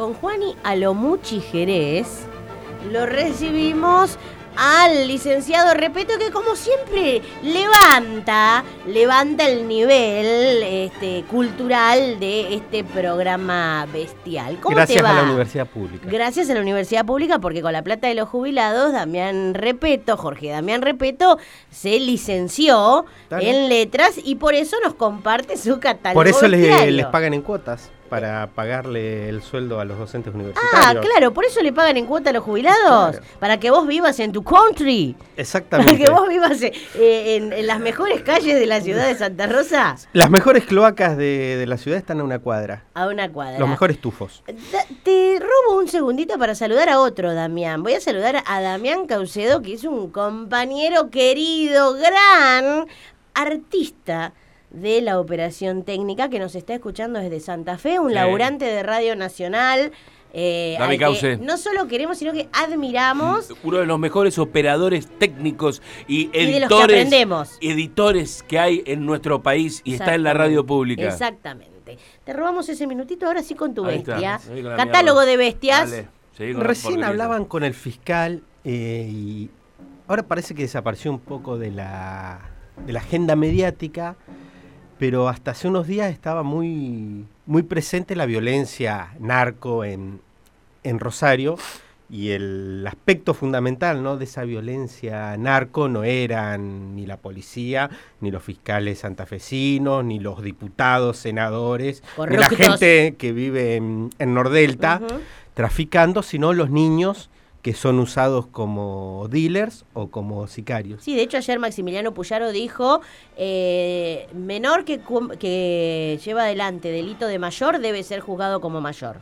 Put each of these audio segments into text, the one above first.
con Juani Alomuchi Jerez, lo recibimos al licenciado Repeto que como siempre levanta, levanta el nivel este, cultural de este programa bestial. ¿Cómo Gracias te va? a la universidad pública. Gracias a la universidad pública porque con la plata de los jubilados, Damián Repeto, Jorge Damián Repeto, se licenció en letras y por eso nos comparte su catálogo. Por eso les pagan en cuotas para pagarle el sueldo a los docentes Ah, universitarios. claro, por eso le pagan en cuota a los jubilados. Claro. Para que vos vivas en tu country. Para Exactamente. que vos vivas eh, en, en las mejores calles de la ciudad de Santa Rosa. Las mejores cloacas de, de la ciudad están a una cuadra. A una cuadra. Los mejores tufos. Da- Te robo un segundito para saludar a otro Damián. Voy a saludar a Damián Caucedo, que es un compañero querido, gran artista de la operación técnica que nos está escuchando desde Santa Fe, un Sí. laburante de Radio Nacional. eh, que Cauce. no solo queremos, sino que admiramos. Uno de los mejores operadores técnicos y de los que editores, aprendemos. editores que hay en nuestro país y está en la radio pública. Exactamente. Te robamos ese minutito ahora sí con tu Ahí bestia. Catálogo de bestias. Dale, Recién hablaban con el fiscal eh, y ahora parece que desapareció un poco de la, de la agenda mediática, pero hasta hace unos días estaba muy, muy presente la violencia narco en, en Rosario y el aspecto fundamental ¿no? de esa violencia narco no eran ni la policía, ni los fiscales santafesinos, ni los diputados, senadores, ni la gente que vive en, en Nordelta traficando, sino los niños que son usados como dealers o como sicarios. Sí, de hecho ayer Maximiliano Puyaro dijo, eh, menor que, que lleva adelante delito de mayor debe ser juzgado como mayor.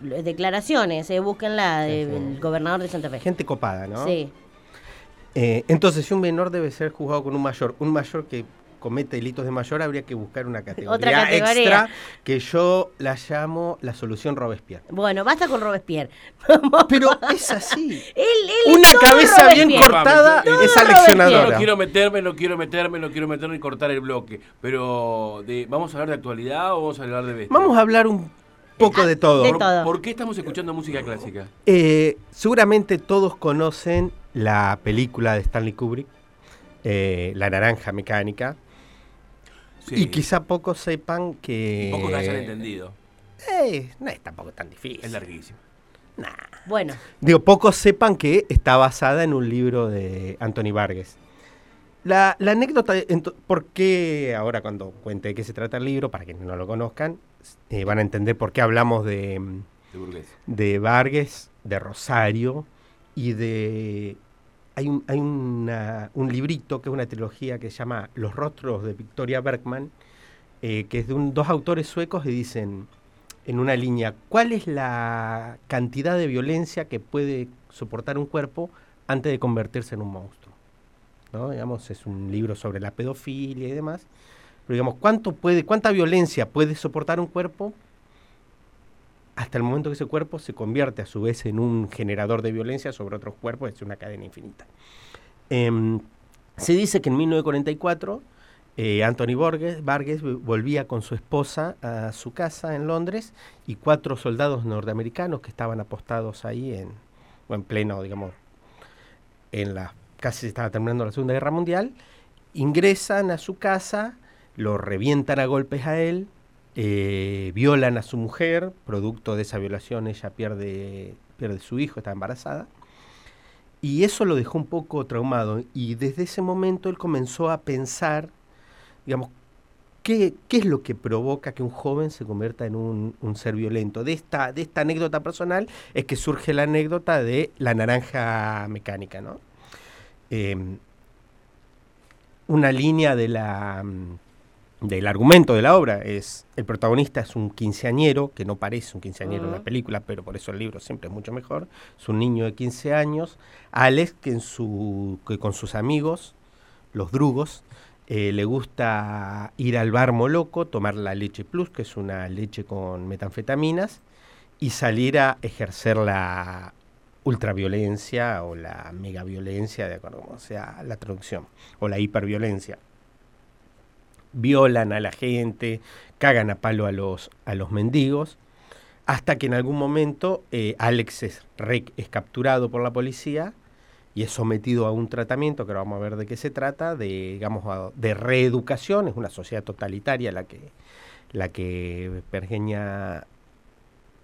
Declaraciones, eh, búsquenla Sí, del gobernador de Santa Fe. Gente copada, ¿no? Sí, Eh, entonces, si un menor debe ser juzgado con un mayor, un mayor que comete delitos de mayor, habría que buscar una categoría, Otra categoría. extra que yo la llamo la solución Robespierre. bueno, basta con Robespierre. Pero es así. Él- él Una cabeza bien cortada Todo es Robespierre. No aleccionadora. quiero meterme, no quiero meterme, no quiero meterme y cortar el bloque. Pero, de, ¿vamos a hablar de actualidad o vamos a hablar de bestia? Vamos a hablar un poco de todo. de ¿Por, todo. por qué estamos escuchando música clásica? Eh, seguramente todos conocen la película de Stanley Kubrick, eh, La Naranja Mecánica. Sí. Y quizá pocos sepan que... Pocos la hayan entendido. Eh, no es tampoco tan difícil. Es larguísimo. Bueno, Digo, pocos sepan que está basada en un libro de Anthony Vargas. La, la anécdota, ¿por qué ahora cuando cuente de qué se trata el libro, para quienes no lo conozcan, eh, van a entender por qué hablamos de, De burgués. de Vargas, de Rosario y de... Hay, un, un librito que es una trilogía que se llama Los rostros de Victoria Bergman, eh, que es de dos autores suecos y dicen en una línea, ¿cuál es la cantidad de violencia que puede soportar un cuerpo antes de convertirse en un monstruo? ¿No? Digamos, es un libro sobre la pedofilia y demás. Pero digamos, ¿cuánto puede, ¿cuánta violencia puede soportar un cuerpo hasta el momento que ese cuerpo se convierte a su vez en un generador de violencia sobre otros cuerpos, es una cadena infinita. Em, se dice que en 1944 eh, Anthony Borges, Vargas volvía con su esposa a su casa en Londres y cuatro soldados norteamericanos que estaban apostados ahí en, o en pleno, digamos, en la casi se estaba terminando la Segunda Guerra Mundial, ingresan a su casa, lo revientan a golpes a él, eh, violan a su mujer, producto de esa violación ella pierde, pierde su hijo, está embarazada, y eso lo dejó un poco traumado, y desde ese momento él comenzó a pensar, digamos, ¿qué, qué es lo que provoca que un joven se convierta en un, un ser violento? De esta, de esta anécdota personal es que surge la anécdota de la naranja mecánica, ¿no? Em, una línea de la, mm, del argumento de la obra es el protagonista es un quinceañero, que no parece un quinceañero en la Ujú. película, pero por eso el libro siempre es mucho mejor. Es un niño de 15 años, Alex, que, en su, que con sus amigos, los drugos, eh, le gusta ir al bar Moloco, tomar la leche plus, que es una leche con metanfetaminas, y salir a ejercer la ultraviolencia o la megaviolencia, de acuerdo como sea la traducción, o la hiperviolencia. Violan a la gente, cagan a palo a los, a los mendigos, hasta que en algún momento eh, Alex es, es capturado por la policía y es sometido a un tratamiento, que ahora vamos a ver de qué se trata, de, digamos, de reeducación, es una sociedad totalitaria la que, la que pergeña,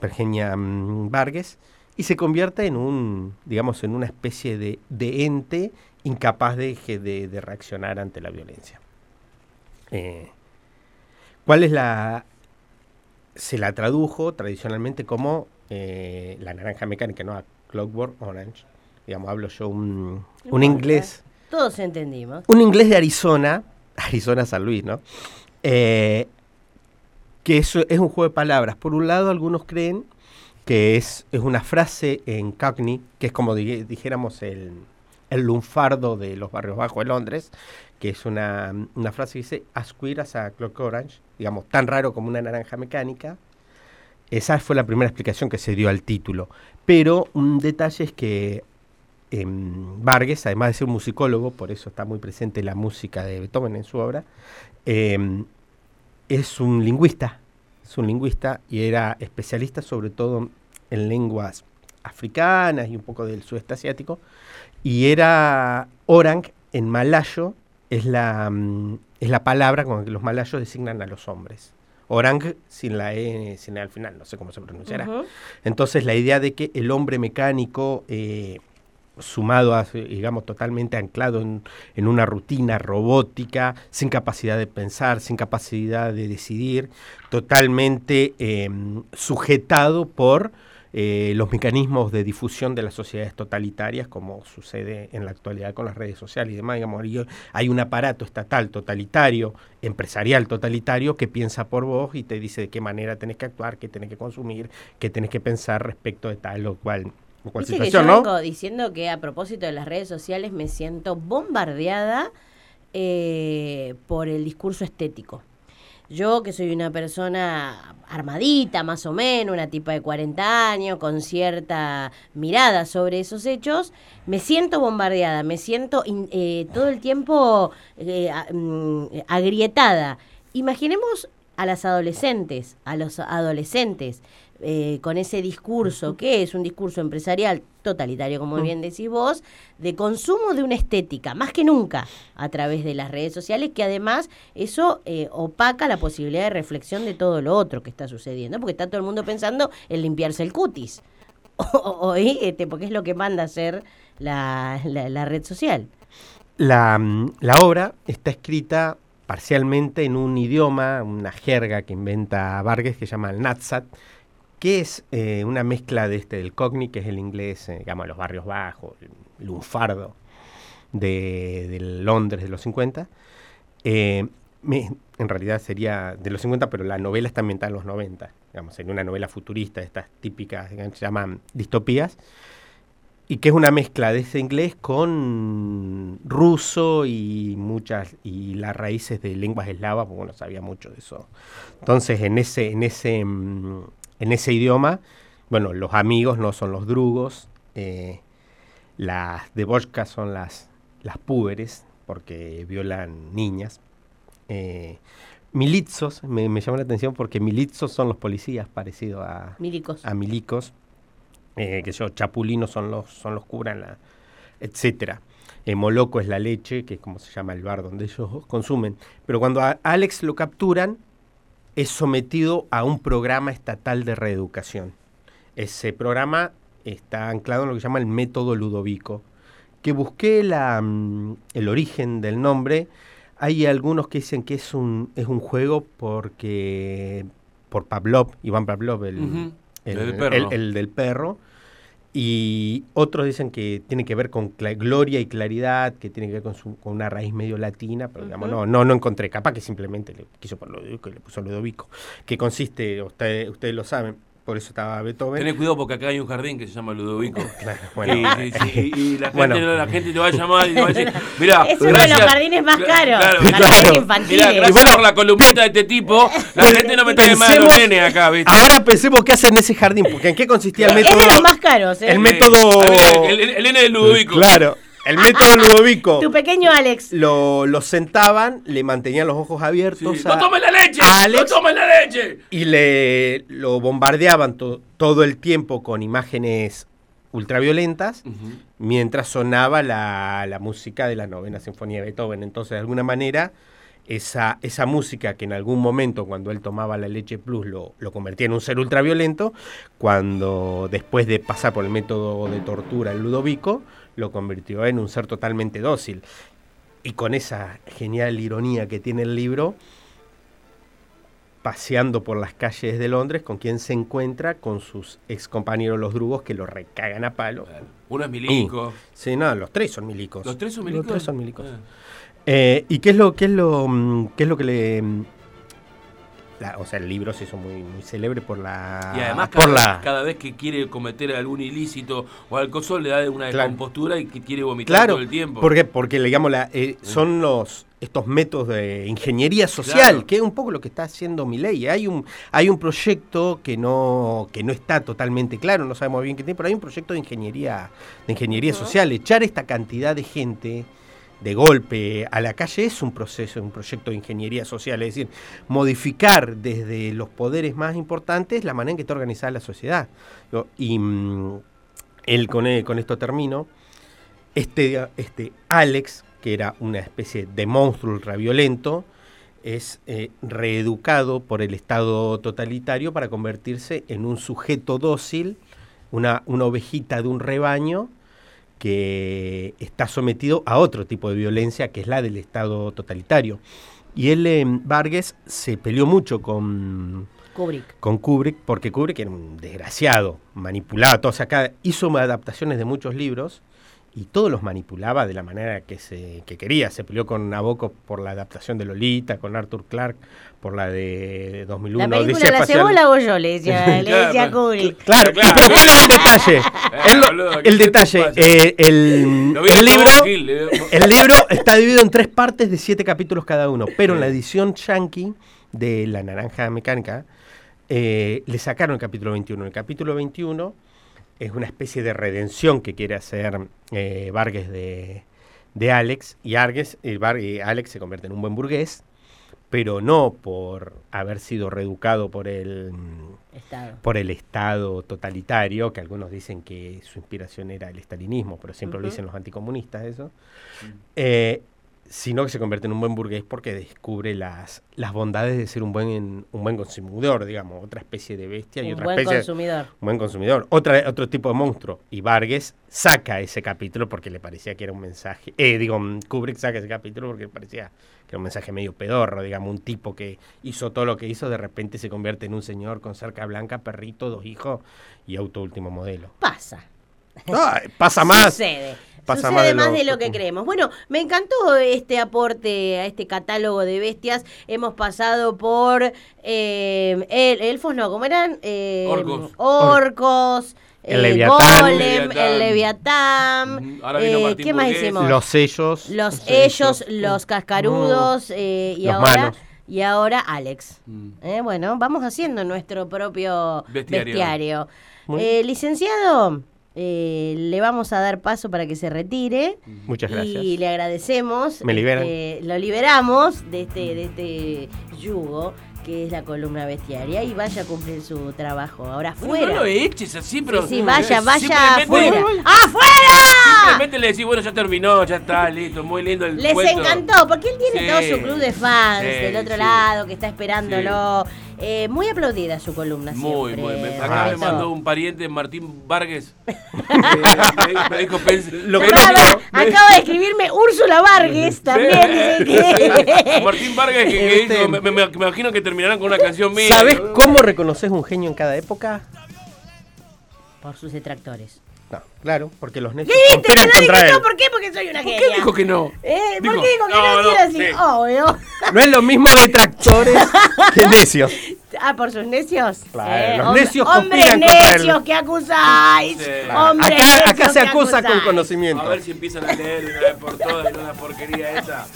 pergeña mm, Vargas, y se convierte en un, digamos, en una especie de, de ente incapaz de- de reaccionar ante la violencia. Eh, ¿Cuál es la...? Se la tradujo tradicionalmente como eh, la naranja mecánica, ¿no? A Clockwork Orange. Digamos, hablo yo un, un inglés Todos entendimos. un inglés de Arizona, Arizona San Luis, ¿no? Eh, que es, es un juego de palabras. Por un lado, algunos creen que es, es una frase en Cockney, que es como di- dijéramos el, el lunfardo de los barrios bajos de Londres, que es una, una frase que dice as queer a clock orange, digamos, tan raro como una naranja mecánica. Esa fue la primera explicación que se dio al título. Pero un detalle es que em, Vargas, además de ser un musicólogo, por eso está muy presente la música de Beethoven en su obra, em, es un lingüista, es un lingüista y era especialista sobre todo en lenguas africanas y un poco del sudeste asiático, y era orang en malayo, es la, mm, es la palabra con la que los malayos designan a los hombres. Orang sin la E, sin la E al final, no sé cómo se pronunciará. Entonces la idea de que el hombre mecánico, eh, sumado a, digamos, totalmente anclado en, en una rutina robótica, sin capacidad de pensar, sin capacidad de decidir, totalmente eh, sujetado por eh, los mecanismos de difusión de las sociedades totalitarias, como sucede en la actualidad con las redes sociales y demás. Digamos, hay un aparato estatal totalitario, empresarial totalitario, que piensa por vos y te dice de qué manera tenés que actuar, qué tenés que consumir, qué tenés que pensar respecto de tal o cual, Viste que situación, yo ¿no? vengo diciendo que a propósito de las redes sociales me siento bombardeada eh, por el discurso estético. Yo que soy una persona armadita más o menos, una tipa de 40 años, con cierta mirada sobre esos hechos, me siento bombardeada, me siento eh, todo el tiempo eh, mm, agrietada. Imaginemos a las adolescentes, a los adolescentes, eh, con ese discurso, que es un discurso empresarial totalitario, como bien decís vos, de consumo de una estética, más que nunca, a través de las redes sociales, que además eso eh, opaca la posibilidad de reflexión de todo lo otro que está sucediendo, porque está todo el mundo pensando en limpiarse el cutis, este, porque es lo que manda a hacer la, la- la red social. La, mm, la obra está escrita parcialmente en un idioma, una jerga que inventa Vargas que se llama el Natsat, que es eh, una mezcla de este del Cockney, que es el inglés, eh, digamos, los barrios bajos, el lunfardo de, de Londres de los 50. Eh, en realidad sería de los 50, pero la novela está ambientada en los 90, digamos, en una novela futurista, estas típicas, que se llaman distopías, y que es una mezcla de ese inglés con ruso y muchas y las raíces de lenguas eslavas, porque no sabía mucho de eso. Entonces, en ese en ese mm, en ese idioma, bueno, los amigos no son los drugos, eh, las de Boschka son las las púberes porque violan niñas. Eh, milizos, me, me llamó la atención porque milizos son los policías parecidos a, Milicos. a milicos, eh, que yo, chapulinos son los, son los curas, la, etcétera. Eh, Moloco es la leche, que es como se llama el bar donde ellos consumen. Pero cuando a Alex lo capturan, es sometido a un programa estatal de reeducación. Ese programa está anclado en lo que se llama el método Ludovico, que busqué la, mm, el origen del nombre. Hay algunos que dicen que es un, es un juego porque por Pavlov, Iván Pavlov, el, del el del perro. Y otros dicen que tiene que ver con gloria y claridad, que tiene que ver con, su- con una raíz medio latina, pero digamos, no, no, no encontré. Capaz que simplemente le quiso poner Ludovico y le puso Ludovico. Que consiste, usted- ustedes lo saben, por eso estaba Beethoven. Tenés cuidado porque acá hay un jardín que se llama Ludovico. Claro, bueno, y, sí, sí, y- y la, gente, Bueno. la gente te va a llamar y te va a decir, mirá, Es uno de los jardines más caros. claro, jardines claro. infantiles. Mirá, gracias bueno, por la columnita de este tipo, la gente no me trae más los nenes acá, ¿viste? Ahora pensemos qué hacen en ese jardín, porque en qué consistía el es método. de los más caros, ¿eh? el método- El, el, el nene de Ludovico. Claro. El método Ludovico. Tu pequeño Alex. Lo, lo sentaban, le mantenían los ojos abiertos. Sí. a- ¡No tomen la leche! Alex. ¡No tomen la leche! y le lo bombardeaban to- todo el tiempo con imágenes ultraviolentas mientras sonaba la, la música de la novena sinfonía de Beethoven. Entonces, de alguna manera, esa, esa música que en algún momento, cuando él tomaba la leche plus, lo, lo convertía en un ser ultraviolento, cuando después de pasar por el método de tortura el Ludovico, lo convirtió en un ser totalmente dócil. Y con esa genial ironía que tiene el libro, paseando por las calles de Londres, con quien se encuentra con sus ex compañeros los drugos que lo recagan a palo. Claro. Uno es milico. Sí, no, los tres son milicos. ¿Los tres son milicos? Los tres son milicos. Ah. Eh, ¿Y qué es lo, qué es lo, mm, qué es lo que le, mm, la- o sea, el libro se hizo muy, muy célebre por la, Y además por cada, la, cada vez que quiere cometer algún ilícito o alcohol le da una Claro. descompostura y que quiere vomitar claro, todo el tiempo. porque, porque digamos la, eh, son los estos métodos de ingeniería social, Claro. que es un poco lo que está haciendo Milei. Hay un, hay un proyecto que no, que no está totalmente claro, no sabemos bien qué tiene, pero hay un proyecto de ingeniería, de ingeniería social. Echar esta cantidad de gente de golpe a la calle es un proceso, un proyecto de ingeniería social, es decir, modificar desde los poderes más importantes la manera en que está organizada la sociedad. Y mm, él con, eh, con esto termino. Este, este Alex, que era una especie de monstruo ultraviolento, es eh, reeducado por el Estado totalitario para convertirse en un sujeto dócil, una, una ovejita de un rebaño que está sometido a otro tipo de violencia que es la del Estado totalitario. Y él, eh, Vargas, se peleó mucho con, Kubrick. con Kubrick, porque Kubrick era un desgraciado, manipulaba todo. O sea, acá hizo adaptaciones de muchos libros y todos los manipulaba de la manera que se que quería. Se peleó con Nabokov por la adaptación de Lolita, con Arthur Clarke por la de 2001. La película Odisea la Espacial. cebola hago yo, le decía, le Claro, decía claro. Kubrick. Claro, Claro. pero ¿cuál es el detalle? Boludo, ¿qué el detalle, eh, el, vi el libro, eh. el libro está dividido en tres partes de siete capítulos cada uno, pero en la edición yankee de La Naranja Mecánica eh, le sacaron el capítulo 21. El capítulo 21 es una especie de redención que quiere hacer eh, Vargas de, de Alex, y, Arges, y Var- y Alex se convierte en un buen burgués, pero no por haber sido reeducado por el Estado. por el Estado totalitario, que algunos dicen que su inspiración era el estalinismo, pero siempre lo dicen los anticomunistas eso, eh, sino que se convierte en un buen burgués porque descubre las, las bondades de ser un buen, un buen consumidor, digamos, otra especie de bestia y Un otra buen especie consumidor. un buen consumidor, otra, otro tipo de monstruo. Y Vargas saca ese capítulo porque le parecía que era un mensaje, eh, digo, Kubrick saca ese capítulo porque le parecía que era un mensaje medio pedorro, digamos, un tipo que hizo todo lo que hizo, de repente se convierte en un señor con cerca blanca, perrito, dos hijos y auto último modelo. Pasa. Ay, pasa más. Sucede. Pasa Sucede más de más lo- de lo que creemos. Bueno, me encantó este aporte a este catálogo de bestias. Hemos pasado por eh, el, elfos, no, ¿cómo eran? Eh, Orcos. Orcos. El eh, Leviatán. Golem, Leviatán. el Leviatán. Ahora vino eh, ¿Qué más hicimos? Los sellos. Los sellos, ellos, los cascarudos eh, y Los ahora y ahora Alex. Mm. Eh, bueno, vamos haciendo nuestro propio Bestiario. bestiario. Muy Eh, licenciado, eh, le vamos a dar paso para que se retire. Muchas gracias. Y le agradecemos. Me liberan. este, lo liberamos de este, de este yugo que es la columna bestiaria y vaya a cumplir su trabajo. Ahora Bueno, fuera. no lo eches así, pero. Sí, sí, vaya, vaya simplemente- afuera. ¡Afuera! Simplemente le decís, bueno, ya terminó, ya está, listo, muy lindo el Les cuento. encantó, porque él tiene Sí, todo su club de fans sí, del otro sí. lado que está esperándolo. Eh, muy aplaudida su columna Muy, siempre. muy. Me, acá Ah, me mandó un pariente, Martín Vargas. Me, dijo, Lo que Acaba, acaba de escribirme Úrsula Vargas también. Dice que... Martín Vargas que, que Este- dijo, me, me- me imagino que con una canción mía. ¿Sabes cómo reconoces un genio en cada época? Por sus detractores. No, claro, porque los necios ¿Qué viste? no contra él. yo, ¿por qué? Porque soy una ¿Por genia. qué dijo que no? Eh, ¿Por qué dijo que no, no? no, Quiero así, sí. obvio. No es lo mismo detractores que necios. Ah, por sus necios. Claro, los hombre- necios Hombres conspiran contra él. necios que acusáis. Sí. Hombres Acá, acá se acusa con acusáis. conocimiento. A ver si empiezan a leer de una vez por todas una porquería esa.